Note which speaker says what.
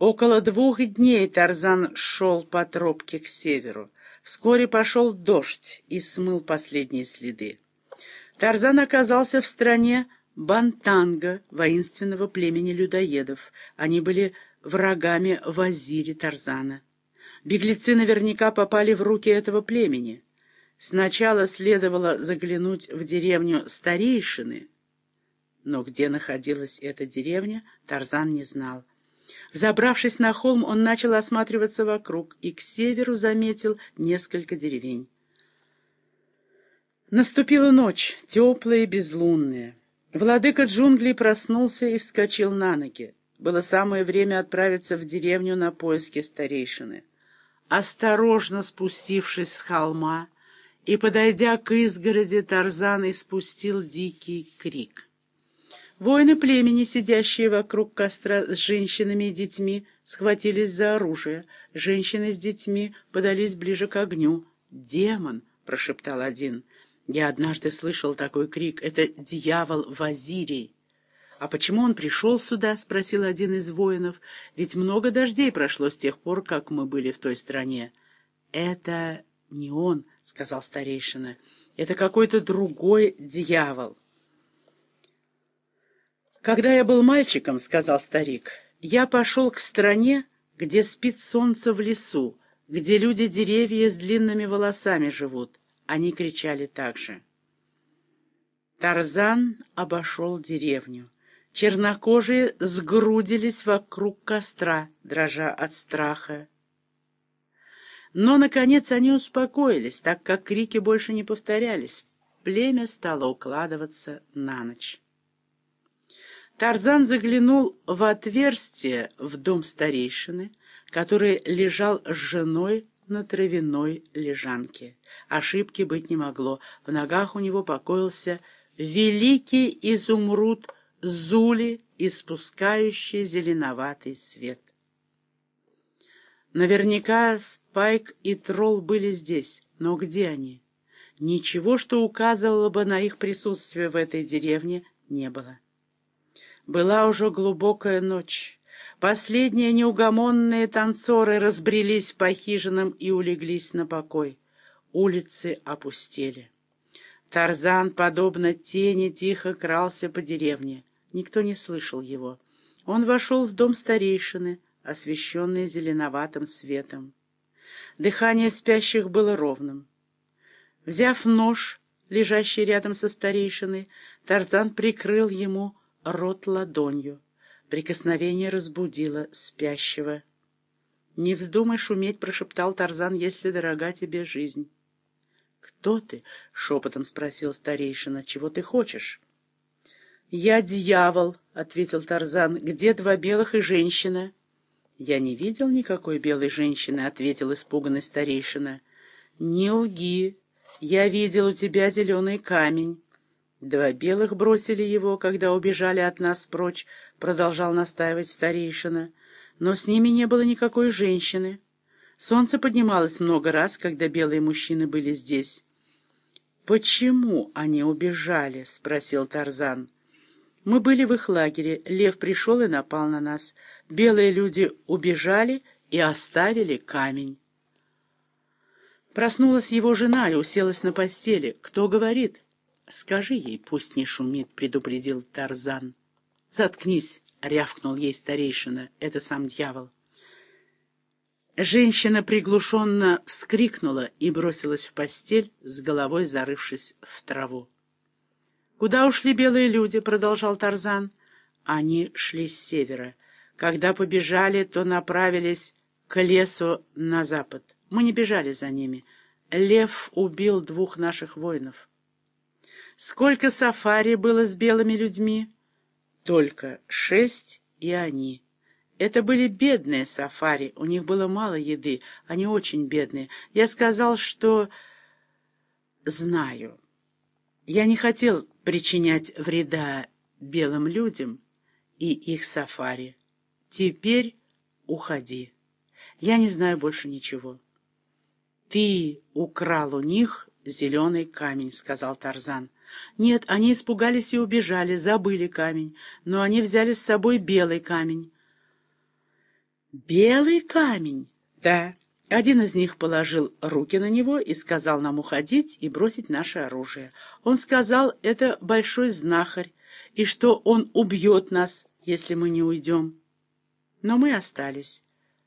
Speaker 1: Около двух дней Тарзан шел по тропке к северу. Вскоре пошел дождь и смыл последние следы. Тарзан оказался в стране Бантанга, воинственного племени людоедов. Они были врагами Вазири Тарзана. Беглецы наверняка попали в руки этого племени. Сначала следовало заглянуть в деревню старейшины, но где находилась эта деревня, Тарзан не знал. Забравшись на холм, он начал осматриваться вокруг и к северу заметил несколько деревень. Наступила ночь, теплая и безлунная. Владыка джунглей проснулся и вскочил на ноги. Было самое время отправиться в деревню на поиски старейшины. Осторожно спустившись с холма и подойдя к изгороди, Тарзан испустил дикий крик — Воины племени, сидящие вокруг костра с женщинами и детьми, схватились за оружие. Женщины с детьми подались ближе к огню. «Демон!» — прошептал один. «Я однажды слышал такой крик. Это дьявол Вазирий». «А почему он пришел сюда?» — спросил один из воинов. «Ведь много дождей прошло с тех пор, как мы были в той стране». «Это не он», — сказал старейшина. «Это какой-то другой дьявол». «Когда я был мальчиком, — сказал старик, — я пошел к стране, где спит солнце в лесу, где люди-деревья с длинными волосами живут. Они кричали так же. Тарзан обошел деревню. Чернокожие сгрудились вокруг костра, дрожа от страха. Но, наконец, они успокоились, так как крики больше не повторялись. Племя стало укладываться на ночь. Тарзан заглянул в отверстие в дом старейшины, который лежал с женой на травяной лежанке. Ошибки быть не могло. В ногах у него покоился великий изумруд Зули, испускающий зеленоватый свет. Наверняка Спайк и Тролл были здесь, но где они? Ничего, что указывало бы на их присутствие в этой деревне, не было. Была уже глубокая ночь. Последние неугомонные танцоры разбрелись по хижинам и улеглись на покой. Улицы опустели. Тарзан, подобно тени, тихо крался по деревне. Никто не слышал его. Он вошел в дом старейшины, освещенный зеленоватым светом. Дыхание спящих было ровным. Взяв нож, лежащий рядом со старейшиной, Тарзан прикрыл ему рот ладонью. Прикосновение разбудило спящего. «Не вздумай шуметь», — прошептал Тарзан, — «если дорога тебе жизнь». «Кто ты?» — шепотом спросил старейшина. «Чего ты хочешь?» «Я дьявол», — ответил Тарзан. «Где два белых и женщина?» «Я не видел никакой белой женщины», — ответил испуганный старейшина. «Не лги. Я видел у тебя зеленый камень». Два белых бросили его, когда убежали от нас прочь, продолжал настаивать старейшина. Но с ними не было никакой женщины. Солнце поднималось много раз, когда белые мужчины были здесь. «Почему они убежали?» — спросил Тарзан. «Мы были в их лагере. Лев пришел и напал на нас. Белые люди убежали и оставили камень». Проснулась его жена и уселась на постели. «Кто говорит?» «Скажи ей, пусть не шумит», — предупредил Тарзан. «Заткнись», — рявкнул ей старейшина, — «это сам дьявол». Женщина приглушенно вскрикнула и бросилась в постель, с головой зарывшись в траву. «Куда ушли белые люди?» — продолжал Тарзан. Они шли с севера. Когда побежали, то направились к лесу на запад. Мы не бежали за ними. Лев убил двух наших воинов. Сколько сафари было с белыми людьми? Только шесть и они. Это были бедные сафари, у них было мало еды, они очень бедные. Я сказал, что знаю. Я не хотел причинять вреда белым людям и их сафари. Теперь уходи. Я не знаю больше ничего. Ты украл у них зеленый камень, — сказал Тарзан. Нет, они испугались и убежали, забыли камень, но они взяли с собой белый камень. «Белый камень?» «Да». Один из них положил руки на него и сказал нам уходить и бросить наше оружие. Он сказал, это большой знахарь, и что он убьет нас, если мы не уйдем. Но мы остались.